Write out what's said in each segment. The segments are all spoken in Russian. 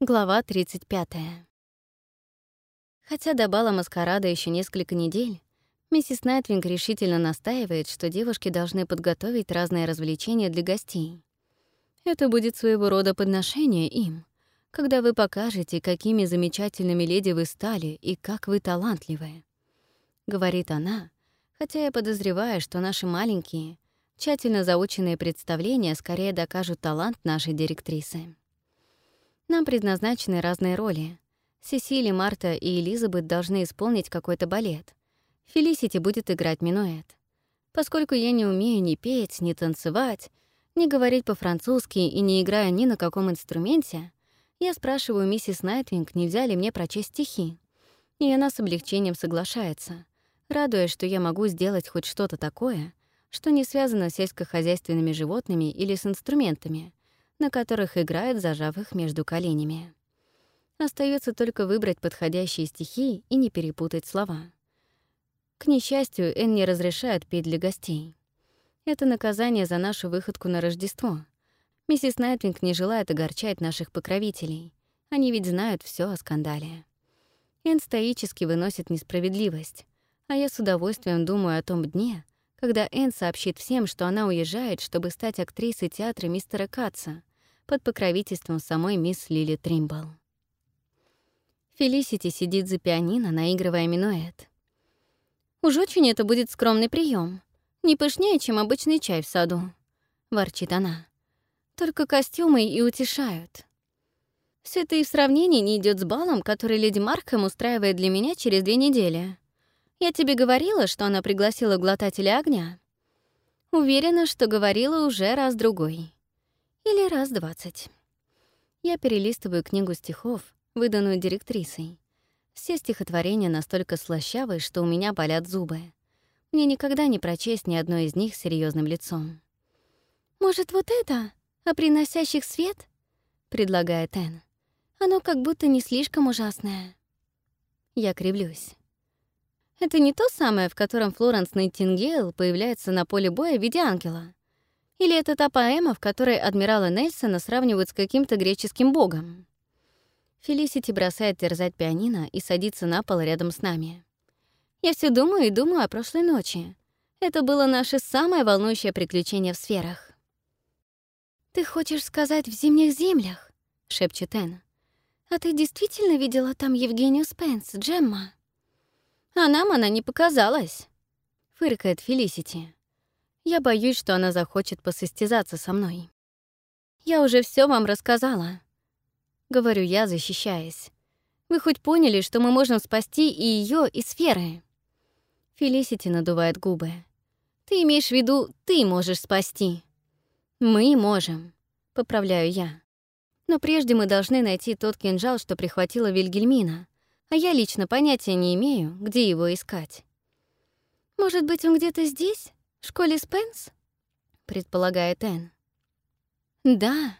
Глава 35. Хотя до бала маскарада еще несколько недель, миссис Найтвинг решительно настаивает, что девушки должны подготовить разные развлечения для гостей. Это будет своего рода подношение им, когда вы покажете, какими замечательными леди вы стали и как вы талантливы. Говорит она, хотя я подозреваю, что наши маленькие, тщательно заученные представления скорее докажут талант нашей директрисы. Нам предназначены разные роли. Сесили, Марта и Элизабет должны исполнить какой-то балет. Фелисити будет играть минуэт. Поскольку я не умею ни петь, ни танцевать, ни говорить по-французски и не играю ни на каком инструменте, я спрашиваю миссис Найтвинг, нельзя ли мне прочесть стихи. И она с облегчением соглашается, радуясь, что я могу сделать хоть что-то такое, что не связано с сельскохозяйственными животными или с инструментами, на которых играет, зажав их между коленями. Остается только выбрать подходящие стихи и не перепутать слова. К несчастью, Эн не разрешает петь для гостей. Это наказание за нашу выходку на Рождество. Миссис Найтвинг не желает огорчать наших покровителей. Они ведь знают все о скандале. Эн стоически выносит несправедливость, а я с удовольствием думаю о том дне, когда Энн сообщит всем, что она уезжает, чтобы стать актрисой театра мистера Катца под покровительством самой мисс Лили Тримбл. Фелисити сидит за пианино, наигрывая минуэт. «Уж очень это будет скромный прием, не пышнее, чем обычный чай в саду», — ворчит она. «Только костюмы и утешают». Все это и в сравнении не идет с балом, который леди Маркхэм устраивает для меня через две недели. Я тебе говорила, что она пригласила глотателя огня? Уверена, что говорила уже раз-другой. Или раз двадцать. Я перелистываю книгу стихов, выданную директрисой. Все стихотворения настолько слащавые, что у меня болят зубы. Мне никогда не прочесть ни одно из них серьезным лицом. «Может, вот это? О приносящих свет?» — предлагает Энн. «Оно как будто не слишком ужасное». Я кривлюсь. Это не то самое, в котором Флоренс Найтингейл появляется на поле боя в виде ангела? Или это та поэма, в которой адмирала Нельсона сравнивают с каким-то греческим богом? Фелисити бросает терзать пианино и садится на пол рядом с нами. Я все думаю и думаю о прошлой ночи. Это было наше самое волнующее приключение в сферах. «Ты хочешь сказать в зимних землях?» — шепчет Энн. «А ты действительно видела там Евгению Спенс, Джемма?» А нам она не показалась. Фыркает Фелисити. Я боюсь, что она захочет посостязаться со мной. Я уже все вам рассказала. Говорю я, защищаясь. Вы хоть поняли, что мы можем спасти и ее, и сферы? Фелисити надувает губы. Ты имеешь в виду, ты можешь спасти. Мы можем, поправляю я. Но прежде мы должны найти тот кинжал, что прихватила Вильгельмина, а я лично понятия не имею, где его искать. «Может быть, он где-то здесь, в школе Спенс?» — предполагает Энн. «Да.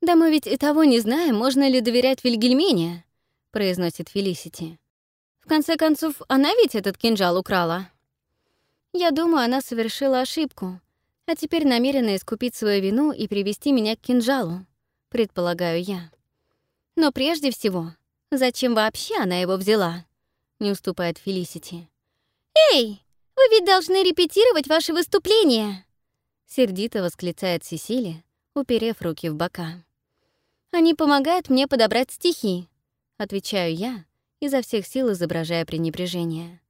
Да мы ведь и того не знаем, можно ли доверять Вильгельмине», — произносит Фелисити. «В конце концов, она ведь этот кинжал украла». Я думаю, она совершила ошибку, а теперь намерена искупить свою вину и привести меня к кинжалу, предполагаю я. Но прежде всего Зачем вообще она его взяла? Не уступает Фелисити. «Эй, вы ведь должны репетировать ваше выступление!» Сердито восклицает Сесили, уперев руки в бока. «Они помогают мне подобрать стихи», — отвечаю я, изо всех сил изображая пренебрежение.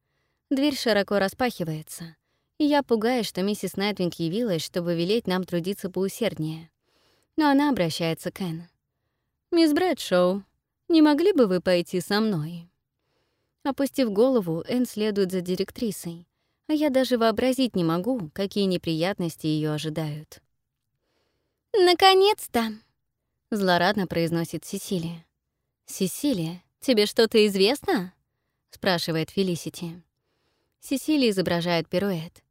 Дверь широко распахивается, и я пугаюсь, что миссис Найтвинг явилась, чтобы велеть нам трудиться поусерднее. Но она обращается к Энн. «Мисс Брэдшоу, не могли бы вы пойти со мной?» Опустив голову, Энн следует за директрисой, а я даже вообразить не могу, какие неприятности ее ожидают. «Наконец-то!» — злорадно произносит Сесилия. «Сесилия, тебе что-то известно?» — спрашивает Фелисити. Сесилия изображает пируэт.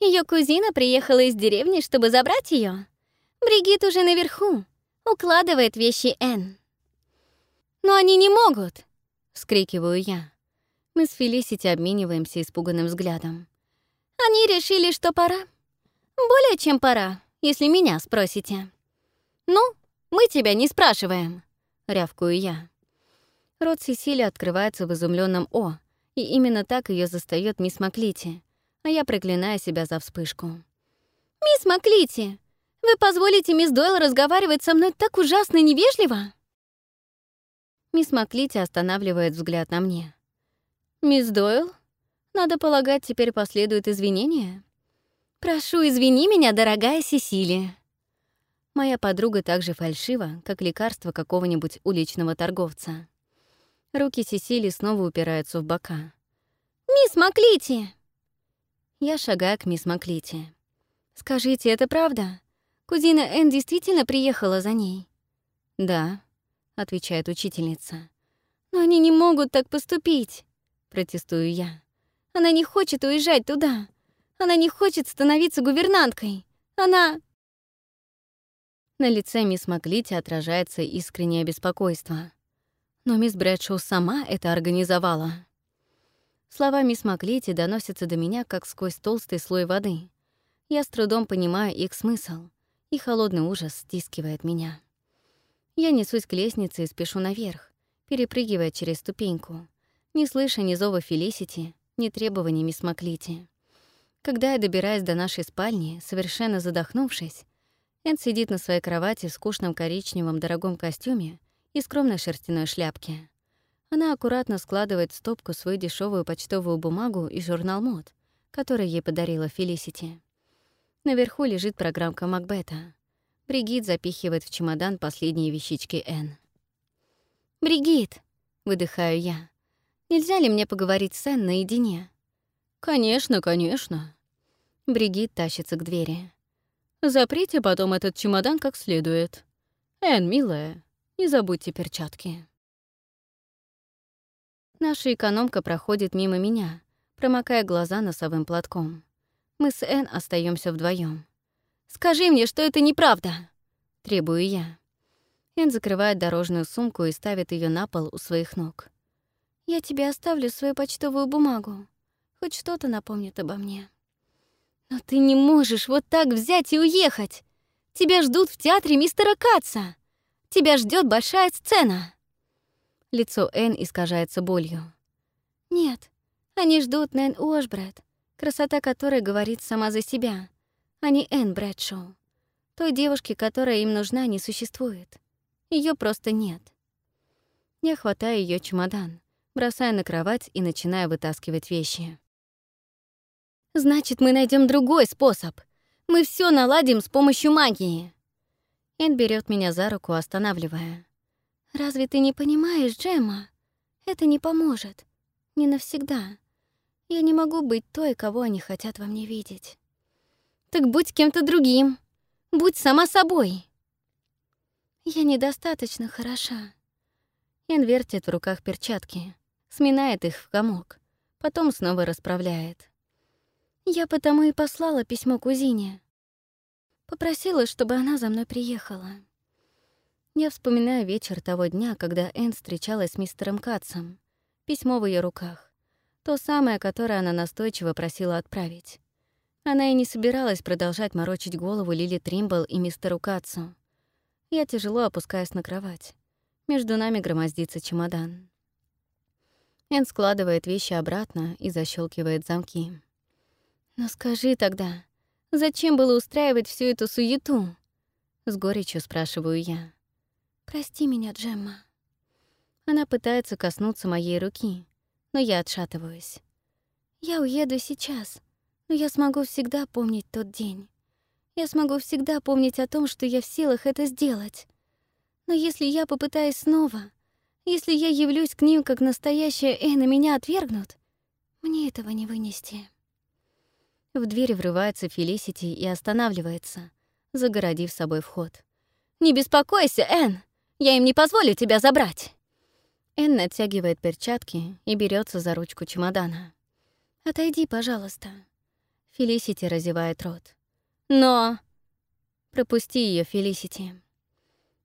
Ее кузина приехала из деревни, чтобы забрать ее. Бригит уже наверху, укладывает вещи Энн. «Но они не могут!» — вскрикиваю я. Мы с Фелисити обмениваемся испуганным взглядом. «Они решили, что пора. Более чем пора, если меня спросите». «Ну, мы тебя не спрашиваем», — рявкую я. Рот Сесили открывается в изумленном «О», и именно так ее застаёт мисс Маклити, а я проклинаю себя за вспышку. «Мисс Маклити, вы позволите мисс Дойл разговаривать со мной так ужасно невежливо?» Мисс Маклити останавливает взгляд на мне. «Мисс Дойл, надо полагать, теперь последуют извинения?» «Прошу, извини меня, дорогая Сесилия». Моя подруга так же фальшива, как лекарство какого-нибудь уличного торговца. Руки Сесили снова упираются в бока. «Мисс Маклити!» Я шагаю к мисс Маклити. «Скажите, это правда? Кузина Энн действительно приехала за ней?» «Да», — отвечает учительница. «Но они не могут так поступить», — протестую я. «Она не хочет уезжать туда. Она не хочет становиться гувернанткой. Она...» На лице мисс Маклити отражается искреннее беспокойство. Но мисс Брэдшоу сама это организовала. Слова мисс Маклити доносятся до меня, как сквозь толстый слой воды. Я с трудом понимаю их смысл, и холодный ужас стискивает меня. Я несусь к лестнице и спешу наверх, перепрыгивая через ступеньку, не слыша ни зова Фелисити, ни требований мисс Маклити. Когда я добираюсь до нашей спальни, совершенно задохнувшись, Энн сидит на своей кровати в скучном коричневом дорогом костюме и скромной шерстяной шляпке. Она аккуратно складывает в стопку свою дешевую почтовую бумагу и журнал мод, который ей подарила Фелисити. Наверху лежит программка Макбета. Бригит запихивает в чемодан последние вещички Энн. «Бригит!» — выдыхаю я. «Нельзя ли мне поговорить с Энн наедине?» «Конечно, конечно». Бригит тащится к двери. «Заприте потом этот чемодан как следует. Энн, милая, не забудьте перчатки. Наша экономка проходит мимо меня, промокая глаза носовым платком. Мы с Энн остаемся вдвоем. «Скажи мне, что это неправда!» — требую я. Энн закрывает дорожную сумку и ставит ее на пол у своих ног. «Я тебе оставлю свою почтовую бумагу. Хоть что-то напомнит обо мне». «Но ты не можешь вот так взять и уехать! Тебя ждут в театре мистера Катца!» Тебя ждет большая сцена!» Лицо Энн искажается болью. «Нет, они ждут Нэн Уошбрэд, красота которой говорит сама за себя, а не Энн Брэдшоу. Той девушки, которая им нужна, не существует. Ее просто нет». Я хватаю ее чемодан, бросая на кровать и начинаю вытаскивать вещи. «Значит, мы найдем другой способ. Мы все наладим с помощью магии». Эн берет меня за руку, останавливая. «Разве ты не понимаешь, Джемма? Это не поможет. Не навсегда. Я не могу быть той, кого они хотят во мне видеть». «Так будь кем-то другим. Будь сама собой». «Я недостаточно хороша». Эн вертит в руках перчатки, сминает их в комок, потом снова расправляет. «Я потому и послала письмо кузине. Попросила, чтобы она за мной приехала. Я вспоминаю вечер того дня, когда Энн встречалась с мистером Катсом. Письмо в ее руках. То самое, которое она настойчиво просила отправить. Она и не собиралась продолжать морочить голову Лили Тримбл и мистеру Катсу. Я тяжело опускаюсь на кровать. Между нами громоздится чемодан. Энн складывает вещи обратно и защелкивает замки. «Но скажи тогда, Зачем было устраивать всю эту суету? С горечью спрашиваю я. Прости меня, Джемма. Она пытается коснуться моей руки, но я отшатываюсь. Я уеду сейчас, я смогу всегда помнить тот день. Я смогу всегда помнить о том, что я в силах это сделать. Но если я попытаюсь снова, если я явлюсь к ним как настоящая Энн и меня отвергнут, мне этого не вынести. В дверь врывается Фелисити и останавливается, загородив собой вход. «Не беспокойся, Энн! Я им не позволю тебя забрать!» Энн натягивает перчатки и берется за ручку чемодана. «Отойди, пожалуйста». Фелисити разевает рот. «Но...» «Пропусти ее, Фелисити».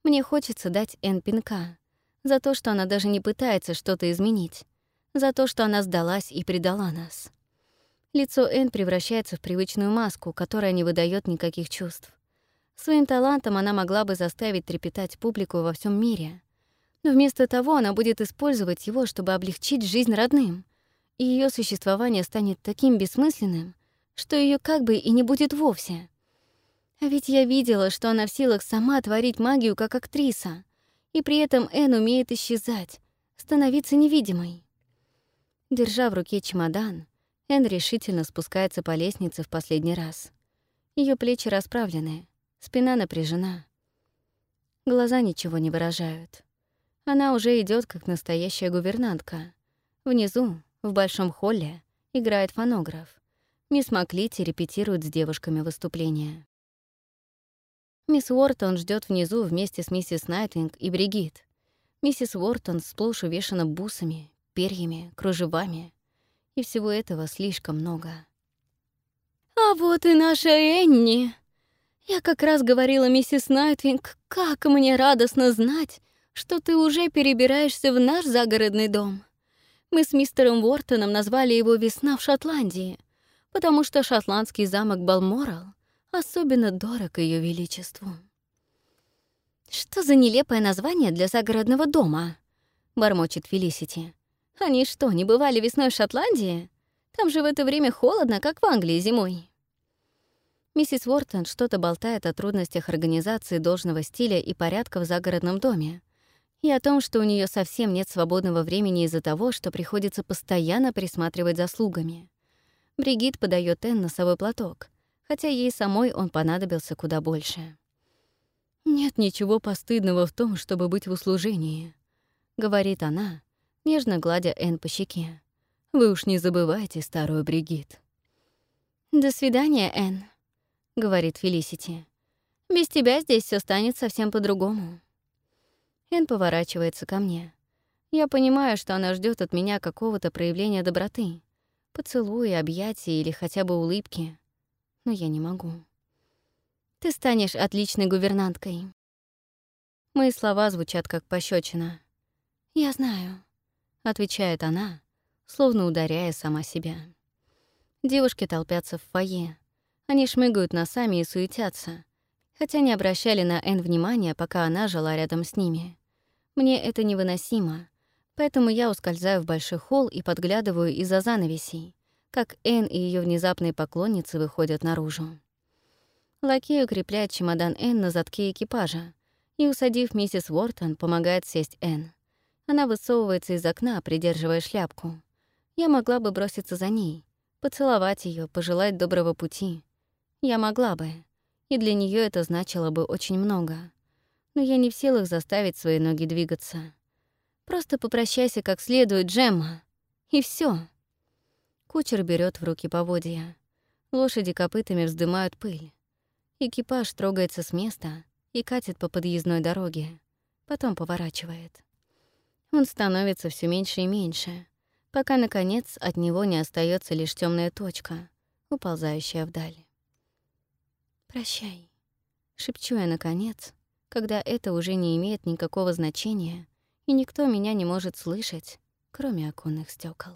Мне хочется дать Энн пинка за то, что она даже не пытается что-то изменить, за то, что она сдалась и предала нас. Лицо Энн превращается в привычную маску, которая не выдает никаких чувств. Своим талантом она могла бы заставить трепетать публику во всем мире. Но вместо того она будет использовать его, чтобы облегчить жизнь родным, и ее существование станет таким бессмысленным, что ее как бы и не будет вовсе. А ведь я видела, что она в силах сама творить магию как актриса, и при этом Эн умеет исчезать, становиться невидимой. Держа в руке чемодан, Эн решительно спускается по лестнице в последний раз. Ее плечи расправлены, спина напряжена. Глаза ничего не выражают. Она уже идет как настоящая гувернантка. Внизу, в большом холле, играет фонограф. Мисс Маклити репетирует с девушками выступления. Мисс Уортон ждет внизу вместе с миссис Найтинг и Бригит. Миссис Уортон сплошь увешана бусами, перьями, кружевами. И всего этого слишком много. «А вот и наша Энни!» Я как раз говорила миссис Найтвинг, как мне радостно знать, что ты уже перебираешься в наш загородный дом. Мы с мистером Уортоном назвали его «Весна в Шотландии», потому что шотландский замок Балморал особенно дорог Ее Величеству. «Что за нелепое название для загородного дома?» — бормочет Фелисити. «Они что, не бывали весной в Шотландии? Там же в это время холодно, как в Англии зимой». Миссис Уортон что-то болтает о трудностях организации должного стиля и порядка в загородном доме, и о том, что у нее совсем нет свободного времени из-за того, что приходится постоянно присматривать за слугами. Бригит подает Энн носовой платок, хотя ей самой он понадобился куда больше. «Нет ничего постыдного в том, чтобы быть в услужении», — говорит она, нежно гладя Энн по щеке. «Вы уж не забывайте старую Бригит». «До свидания, Энн», — говорит Фелисити. «Без тебя здесь все станет совсем по-другому». Эн поворачивается ко мне. Я понимаю, что она ждет от меня какого-то проявления доброты, поцелуя, объятия или хотя бы улыбки. Но я не могу. Ты станешь отличной гувернанткой. Мои слова звучат как пощечина. «Я знаю», — отвечает она, словно ударяя сама себя. Девушки толпятся в фойе. Они шмыгают носами и суетятся, хотя не обращали на Эн внимания, пока она жила рядом с ними. Мне это невыносимо, поэтому я ускользаю в большой холл и подглядываю из-за занавесей, как Энн и ее внезапные поклонницы выходят наружу. Лакей укрепляет чемодан Энн на задке экипажа и, усадив миссис Уортон, помогает сесть Энн. Она высовывается из окна, придерживая шляпку. Я могла бы броситься за ней, поцеловать ее, пожелать доброго пути. Я могла бы, и для нее это значило бы очень много но я не в силах заставить свои ноги двигаться. Просто попрощайся как следует, Джемма. И все. Кучер берет в руки поводья. Лошади копытами вздымают пыль. Экипаж трогается с места и катит по подъездной дороге. Потом поворачивает. Он становится все меньше и меньше, пока, наконец, от него не остается лишь темная точка, уползающая вдаль. «Прощай», — шепчу я, наконец, когда это уже не имеет никакого значения, и никто меня не может слышать, кроме оконных стекол.